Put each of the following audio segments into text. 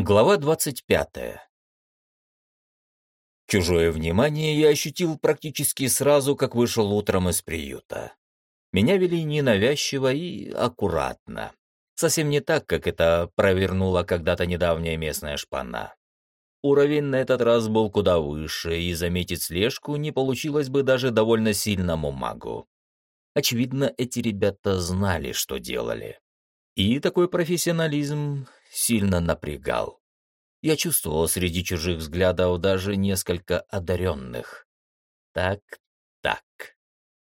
Глава двадцать пятая. Чужое внимание я ощутил практически сразу, как вышел утром из приюта. Меня вели ненавязчиво и аккуратно. Совсем не так, как это провернула когда-то недавняя местная шпана. Уровень на этот раз был куда выше, и заметить слежку не получилось бы даже довольно сильному магу. Очевидно, эти ребята знали, что делали. И такой профессионализм сильно напрягал. Я чувствовал среди чужих взглядов даже несколько одаренных. Так, так.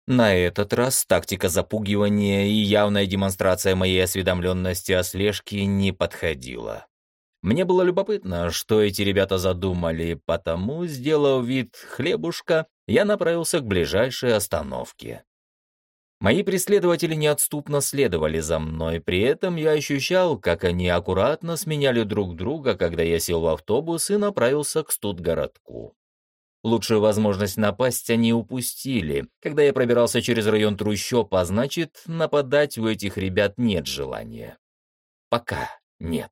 На этот раз тактика запугивания и явная демонстрация моей осведомленности о слежке не подходила. Мне было любопытно, что эти ребята задумали, потому, сделав вид хлебушка, я направился к ближайшей остановке. Мои преследователи неотступно следовали за мной, при этом я ощущал, как они аккуратно сменяли друг друга, когда я сел в автобус и направился к студгородку. Лучшую возможность напасть они упустили. Когда я пробирался через район трущоб, а значит, нападать у этих ребят нет желания. Пока нет.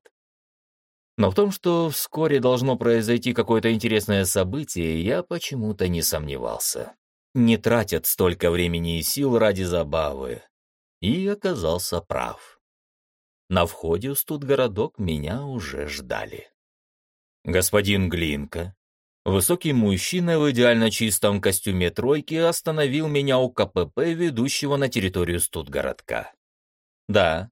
Но в том, что вскоре должно произойти какое-то интересное событие, я почему-то не сомневался не тратят столько времени и сил ради забавы. И оказался прав. На входе в студгородок меня уже ждали. Господин Глинка, высокий мужчина в идеально чистом костюме тройки, остановил меня у КПП, ведущего на территорию студгородка. Да,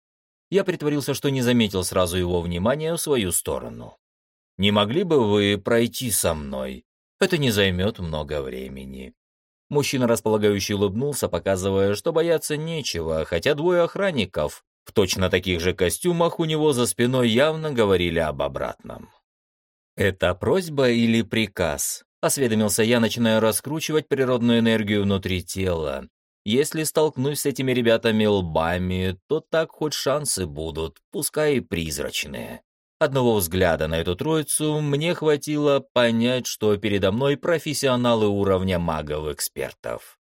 я притворился, что не заметил сразу его внимания в свою сторону. Не могли бы вы пройти со мной? Это не займет много времени. Мужчина располагающий улыбнулся, показывая, что бояться нечего, хотя двое охранников в точно таких же костюмах у него за спиной явно говорили об обратном. «Это просьба или приказ?» — осведомился я, начиная раскручивать природную энергию внутри тела. «Если столкнусь с этими ребятами лбами, то так хоть шансы будут, пускай и призрачные». Одного взгляда на эту троицу мне хватило понять, что передо мной профессионалы уровня магов-экспертов.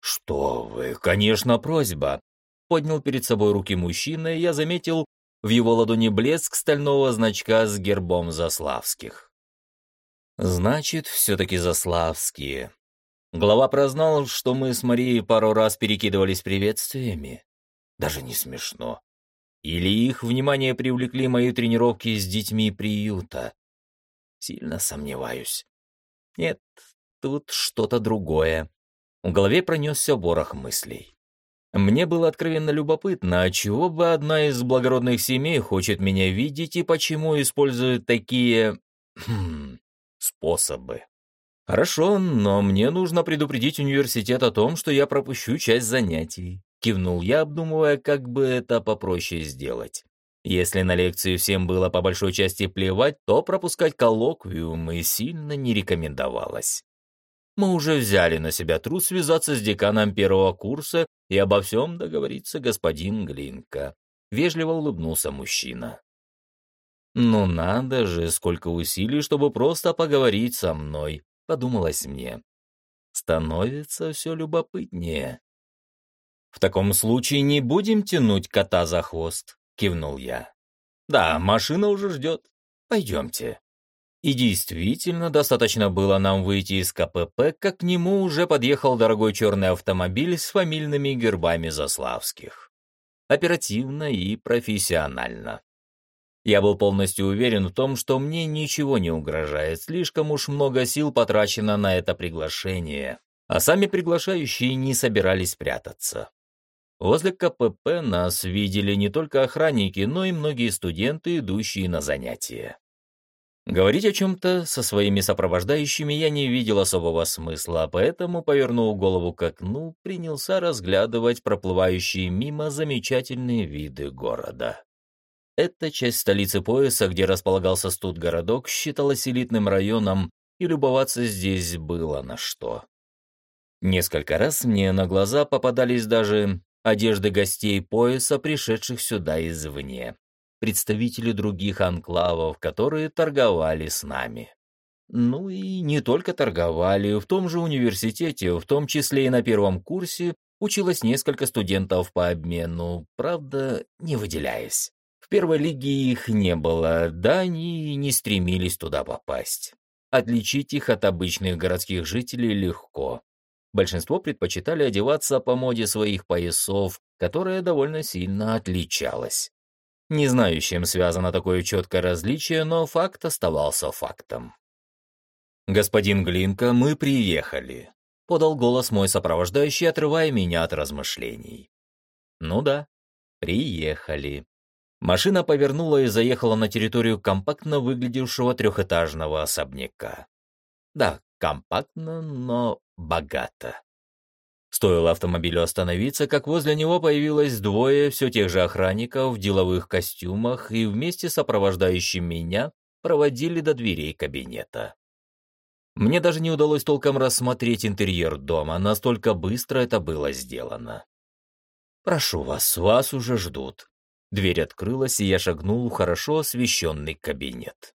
«Что вы, конечно, просьба!» Поднял перед собой руки мужчина, и я заметил в его ладони блеск стального значка с гербом Заславских. «Значит, все-таки Заславские». Глава прознал, что мы с Марией пару раз перекидывались приветствиями. Даже не смешно. Или их внимание привлекли мои тренировки с детьми приюта? Сильно сомневаюсь. Нет, тут что-то другое. В голове пронесся ворох мыслей. Мне было откровенно любопытно, а чего бы одна из благородных семей хочет меня видеть и почему использует такие... Хм, способы. Хорошо, но мне нужно предупредить университет о том, что я пропущу часть занятий. Кивнул я, обдумывая, как бы это попроще сделать. Если на лекции всем было по большой части плевать, то пропускать коллоквиумы сильно не рекомендовалось. Мы уже взяли на себя труд связаться с деканом первого курса и обо всем договориться господин Глинка. Вежливо улыбнулся мужчина. «Ну надо же, сколько усилий, чтобы просто поговорить со мной», — подумалось мне. Становится все любопытнее. «В таком случае не будем тянуть кота за хвост», — кивнул я. «Да, машина уже ждет. Пойдемте». И действительно, достаточно было нам выйти из КПП, как к нему уже подъехал дорогой черный автомобиль с фамильными гербами Заславских. Оперативно и профессионально. Я был полностью уверен в том, что мне ничего не угрожает, слишком уж много сил потрачено на это приглашение, а сами приглашающие не собирались прятаться. Возле КПП нас видели не только охранники, но и многие студенты, идущие на занятия. Говорить о чем-то со своими сопровождающими я не видел особого смысла, поэтому, повернув голову к окну, принялся разглядывать проплывающие мимо замечательные виды города. Эта часть столицы пояса, где располагался студгородок, считалась элитным районом, и любоваться здесь было на что. Несколько раз мне на глаза попадались даже одежды гостей пояса, пришедших сюда извне, представители других анклавов, которые торговали с нами. Ну и не только торговали, в том же университете, в том числе и на первом курсе, училось несколько студентов по обмену, правда, не выделяясь. В первой лиге их не было, да они и не стремились туда попасть. Отличить их от обычных городских жителей легко. Большинство предпочитали одеваться по моде своих поясов, которая довольно сильно отличалась. Не знаю, с чем связано такое четкое различие, но факт оставался фактом. «Господин Глинка, мы приехали», — подал голос мой сопровождающий, отрывая меня от размышлений. «Ну да, приехали». Машина повернула и заехала на территорию компактно выглядевшего трехэтажного особняка. Да, компактно, но богато. Стоило автомобилю остановиться, как возле него появилось двое все тех же охранников в деловых костюмах и вместе сопровождающим меня проводили до дверей кабинета. Мне даже не удалось толком рассмотреть интерьер дома, настолько быстро это было сделано. «Прошу вас, вас уже ждут», Дверь открылась, и я шагнул в хорошо освещенный кабинет.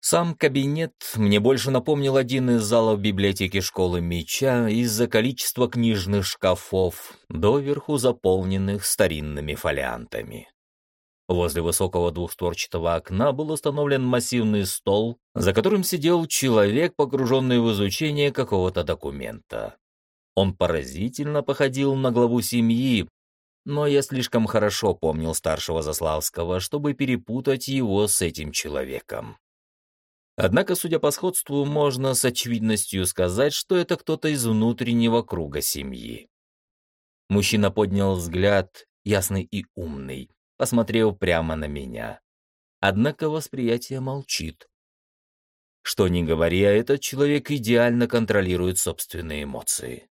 Сам кабинет мне больше напомнил один из залов библиотеки школы меча из-за количества книжных шкафов, доверху заполненных старинными фолиантами. Возле высокого двухстворчатого окна был установлен массивный стол, за которым сидел человек, погруженный в изучение какого-то документа. Он поразительно походил на главу семьи, но я слишком хорошо помнил старшего Заславского, чтобы перепутать его с этим человеком. Однако, судя по сходству, можно с очевидностью сказать, что это кто-то из внутреннего круга семьи. Мужчина поднял взгляд, ясный и умный, посмотрел прямо на меня. Однако восприятие молчит. Что ни говори, а этот человек идеально контролирует собственные эмоции.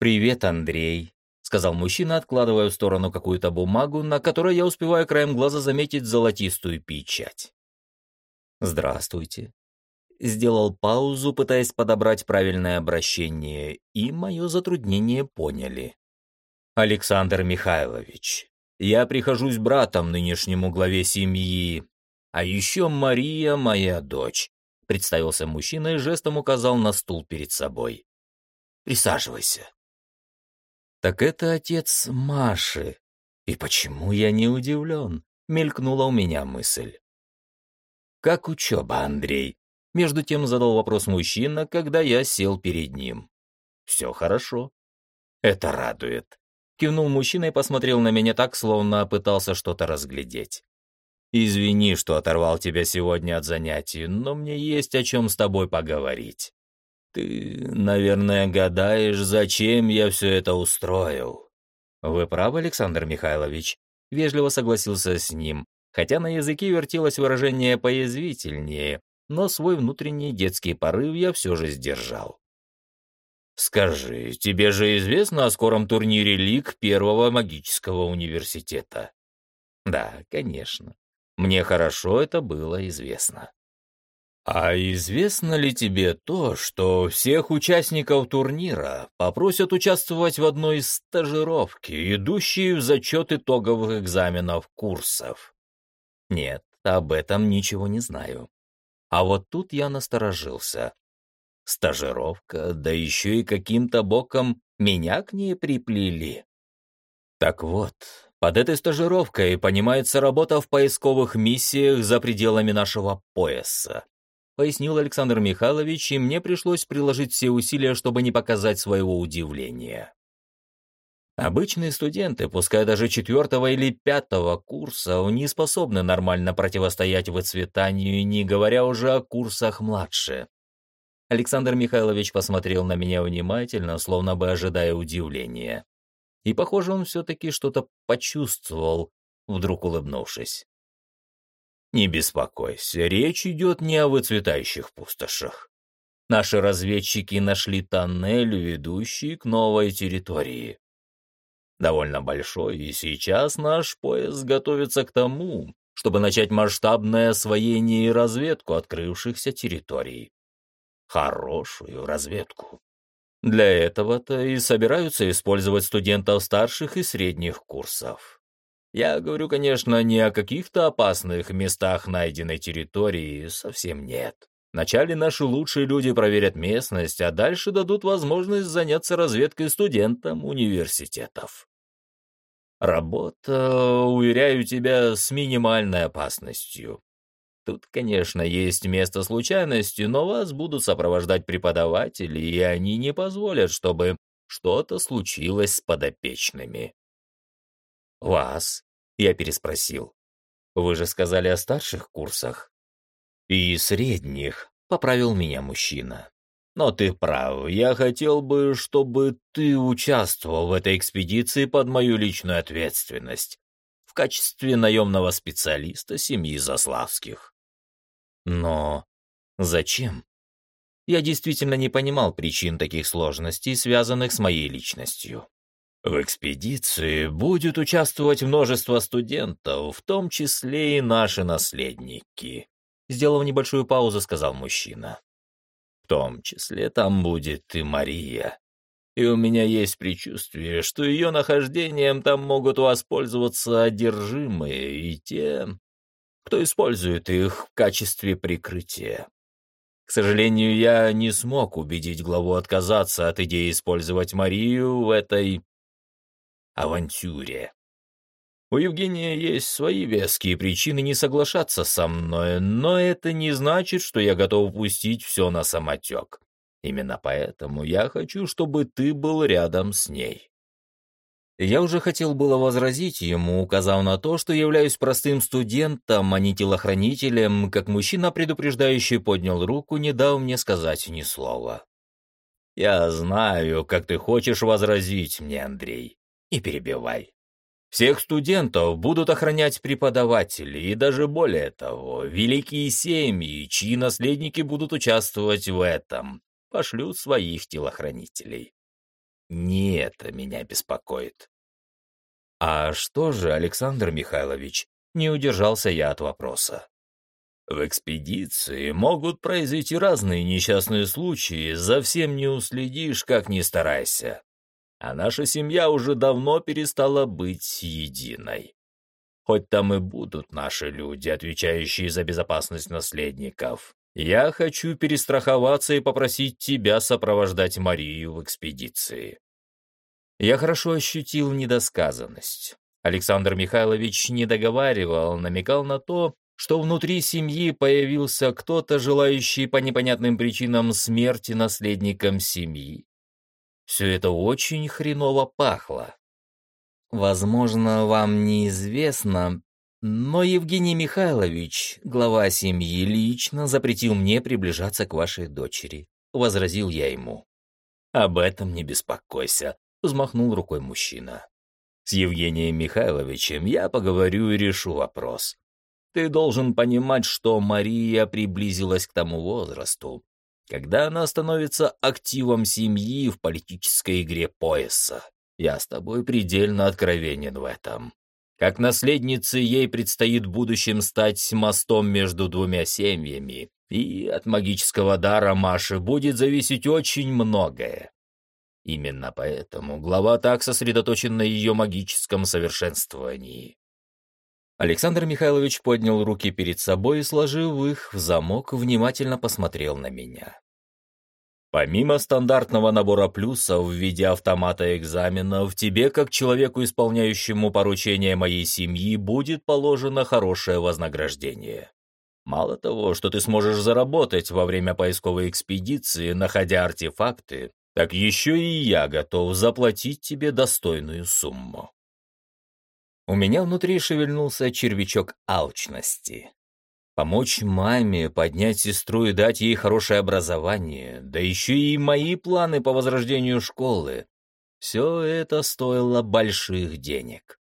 «Привет, Андрей», сказал мужчина, откладывая в сторону какую-то бумагу, на которой я успеваю краем глаза заметить золотистую печать. «Здравствуйте». Сделал паузу, пытаясь подобрать правильное обращение, и мое затруднение поняли. «Александр Михайлович, я прихожусь братом нынешнему главе семьи, а еще Мария моя дочь», представился мужчина и жестом указал на стул перед собой. «Присаживайся». Так это отец Маши. И почему я не удивлен? Мелькнула у меня мысль. Как учеба, Андрей? Между тем задал вопрос мужчина, когда я сел перед ним. Все хорошо. Это радует. Кивнул мужчина и посмотрел на меня так, словно пытался что-то разглядеть. «Извини, что оторвал тебя сегодня от занятий, но мне есть о чем с тобой поговорить». Ты, наверное, гадаешь, зачем я все это устроил. Вы правы, Александр Михайлович. Вежливо согласился с ним, хотя на языке вертелось выражение поязвительнее, но свой внутренний детский порыв я все же сдержал. «Скажи, тебе же известно о скором турнире лиг Первого магического университета?» «Да, конечно. Мне хорошо это было известно». «А известно ли тебе то, что всех участников турнира попросят участвовать в одной из стажировки, идущей в зачет итоговых экзаменов курсов?» «Нет, об этом ничего не знаю». А вот тут я насторожился. Стажировка, да еще и каким-то боком меня к ней приплели. Так вот, под этой стажировкой понимается работа в поисковых миссиях за пределами нашего пояса пояснил Александр Михайлович, и мне пришлось приложить все усилия, чтобы не показать своего удивления. Обычные студенты, пускай даже четвертого или пятого курса, не способны нормально противостоять выцветанию, не говоря уже о курсах младше. Александр Михайлович посмотрел на меня внимательно, словно бы ожидая удивления. И, похоже, он все-таки что-то почувствовал, вдруг улыбнувшись. Не беспокойся, речь идет не о выцветающих пустошах. Наши разведчики нашли тоннель, ведущий к новой территории. Довольно большой, и сейчас наш пояс готовится к тому, чтобы начать масштабное освоение и разведку открывшихся территорий. Хорошую разведку. Для этого-то и собираются использовать студентов старших и средних курсов. Я говорю, конечно, не о каких-то опасных местах найденной территории, совсем нет. Вначале наши лучшие люди проверят местность, а дальше дадут возможность заняться разведкой студентам университетов. Работа, уверяю тебя, с минимальной опасностью. Тут, конечно, есть место случайности, но вас будут сопровождать преподаватели, и они не позволят, чтобы что-то случилось с подопечными. «Вас?» — я переспросил. «Вы же сказали о старших курсах?» «И средних», — поправил меня мужчина. «Но ты прав, я хотел бы, чтобы ты участвовал в этой экспедиции под мою личную ответственность в качестве наемного специалиста семьи Заславских». «Но зачем?» Я действительно не понимал причин таких сложностей, связанных с моей личностью. В экспедиции будет участвовать множество студентов, в том числе и наши наследники. Сделав небольшую паузу, сказал мужчина. Том числе там будет и Мария. И у меня есть предчувствие, что ее нахождением там могут воспользоваться одержимые и те, кто использует их в качестве прикрытия. К сожалению, я не смог убедить главу отказаться от идеи использовать Марию в этой авантюре. У Евгения есть свои веские причины не соглашаться со мной, но это не значит, что я готов пустить все на самотек. Именно поэтому я хочу, чтобы ты был рядом с ней. Я уже хотел было возразить ему, указав на то, что являюсь простым студентом, а не телохранителем, как мужчина, предупреждающий, поднял руку, не дал мне сказать ни слова. «Я знаю, как ты хочешь возразить мне, Андрей и перебивай. Всех студентов будут охранять преподаватели, и даже более того, великие семьи, чьи наследники будут участвовать в этом, пошлют своих телохранителей. Не это меня беспокоит. А что же, Александр Михайлович, не удержался я от вопроса. В экспедиции могут произойти разные несчастные случаи, за всем не уследишь, как ни старайся а наша семья уже давно перестала быть единой. Хоть там и будут наши люди, отвечающие за безопасность наследников, я хочу перестраховаться и попросить тебя сопровождать Марию в экспедиции. Я хорошо ощутил недосказанность. Александр Михайлович не договаривал, намекал на то, что внутри семьи появился кто-то, желающий по непонятным причинам смерти наследникам семьи. Все это очень хреново пахло. Возможно, вам неизвестно, но Евгений Михайлович, глава семьи, лично запретил мне приближаться к вашей дочери, возразил я ему. Об этом не беспокойся, взмахнул рукой мужчина. С Евгением Михайловичем я поговорю и решу вопрос. Ты должен понимать, что Мария приблизилась к тому возрасту, когда она становится активом семьи в политической игре пояса. Я с тобой предельно откровенен в этом. Как наследнице ей предстоит в будущем стать мостом между двумя семьями, и от магического дара Маши будет зависеть очень многое. Именно поэтому глава так сосредоточен на ее магическом совершенствовании. Александр Михайлович поднял руки перед собой и, сложив их в замок, внимательно посмотрел на меня. Помимо стандартного набора плюсов в виде автомата экзаменов, тебе, как человеку, исполняющему поручения моей семьи, будет положено хорошее вознаграждение. Мало того, что ты сможешь заработать во время поисковой экспедиции, находя артефакты, так еще и я готов заплатить тебе достойную сумму. У меня внутри шевельнулся червячок алчности. Помочь маме, поднять сестру и дать ей хорошее образование, да еще и мои планы по возрождению школы. Все это стоило больших денег.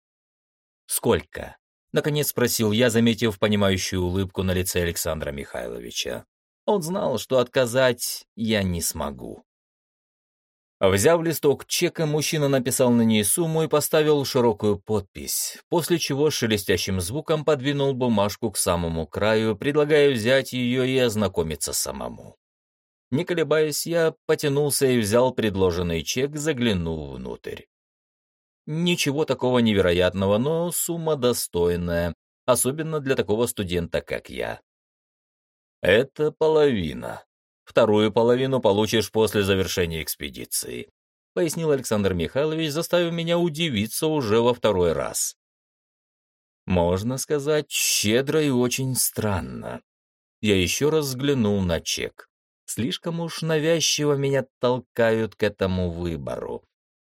«Сколько?» — наконец спросил я, заметив понимающую улыбку на лице Александра Михайловича. Он знал, что отказать я не смогу. Взяв листок чека, мужчина написал на ней сумму и поставил широкую подпись, после чего шелестящим звуком подвинул бумажку к самому краю, предлагая взять ее и ознакомиться самому. Не колебаясь, я потянулся и взял предложенный чек, заглянув внутрь. Ничего такого невероятного, но сумма достойная, особенно для такого студента, как я. Это половина, Вторую половину получишь после завершения экспедиции. пояснил Александр Михайлович, заставив меня удивиться уже во второй раз. Можно сказать, щедро и очень странно. Я еще раз взглянул на чек. Слишком уж навязчиво меня толкают к этому выбору.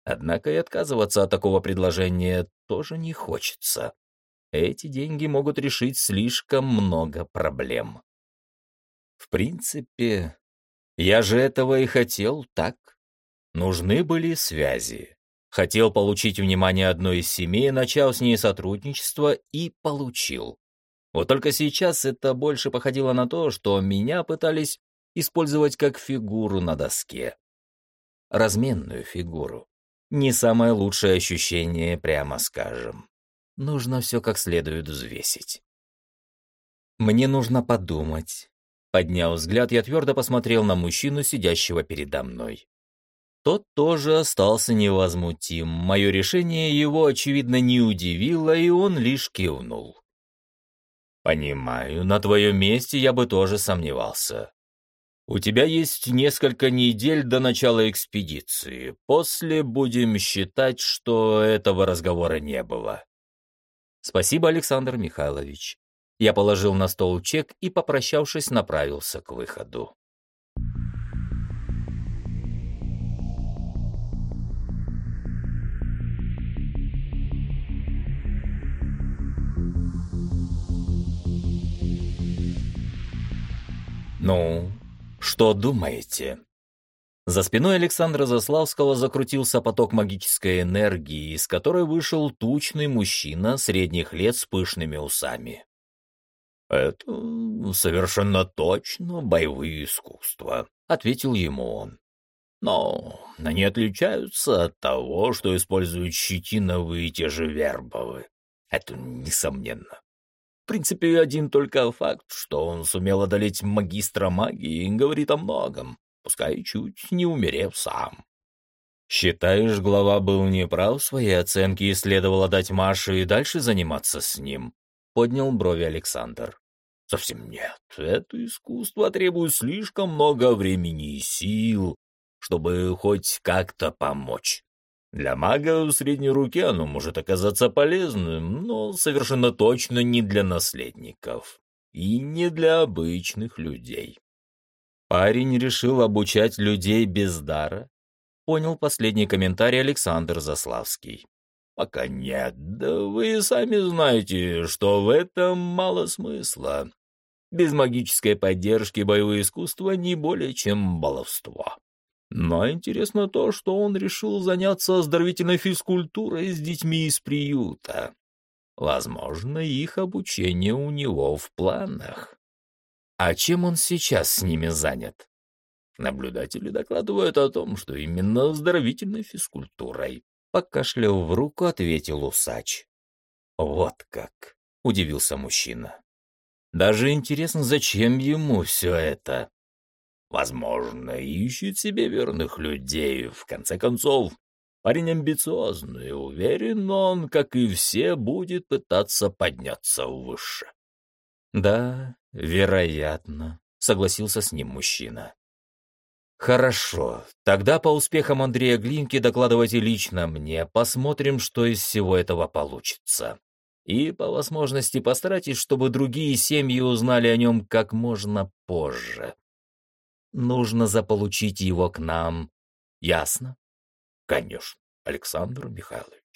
Однако и отказываться от такого предложения тоже не хочется. Эти деньги могут решить слишком много проблем. В принципе, я же этого и хотел, так? Нужны были связи. Хотел получить внимание одной из семей, начал с ней сотрудничество и получил. Вот только сейчас это больше походило на то, что меня пытались использовать как фигуру на доске. Разменную фигуру. Не самое лучшее ощущение, прямо скажем. Нужно все как следует взвесить. Мне нужно подумать. Подняв взгляд, я твердо посмотрел на мужчину, сидящего передо мной. Тот тоже остался невозмутим. Мое решение его, очевидно, не удивило, и он лишь кивнул. «Понимаю, на твоем месте я бы тоже сомневался. У тебя есть несколько недель до начала экспедиции. После будем считать, что этого разговора не было». «Спасибо, Александр Михайлович». Я положил на стол чек и, попрощавшись, направился к выходу. «Ну, что думаете?» За спиной Александра Заславского закрутился поток магической энергии, из которой вышел тучный мужчина средних лет с пышными усами. «Это совершенно точно боевые искусства», — ответил ему он. «Но они отличаются от того, что используют щетиновые и те же вербовы. Это несомненно принципе, один только факт, что он сумел одолеть магистра магии, говорит о многом, пускай чуть не умерев сам. «Считаешь, глава был неправ в своей оценке и следовало дать Маше и дальше заниматься с ним?» — поднял брови Александр. «Совсем нет. Это искусство требует слишком много времени и сил, чтобы хоть как-то помочь. Для мага в средней руке оно может оказаться полезным, но совершенно точно не для наследников и не для обычных людей. Парень решил обучать людей без дара, понял последний комментарий Александр Заславский. Пока нет, да вы сами знаете, что в этом мало смысла. Без магической поддержки боевое искусство не более чем баловство. Но интересно то, что он решил заняться оздоровительной физкультурой с детьми из приюта. Возможно, их обучение у него в планах. А чем он сейчас с ними занят? Наблюдатели докладывают о том, что именно оздоровительной физкультурой. Покашлял в руку, ответил усач. Вот как, удивился мужчина. Даже интересно, зачем ему все это? Возможно, ищет себе верных людей. В конце концов, парень амбициозный, уверен он, как и все, будет пытаться подняться выше. Да, вероятно, согласился с ним мужчина. Хорошо, тогда по успехам Андрея Глинки докладывайте лично мне, посмотрим, что из всего этого получится. И по возможности постарайтесь, чтобы другие семьи узнали о нем как можно позже. Нужно заполучить его к нам. Ясно? Конечно, Александр Михайлович.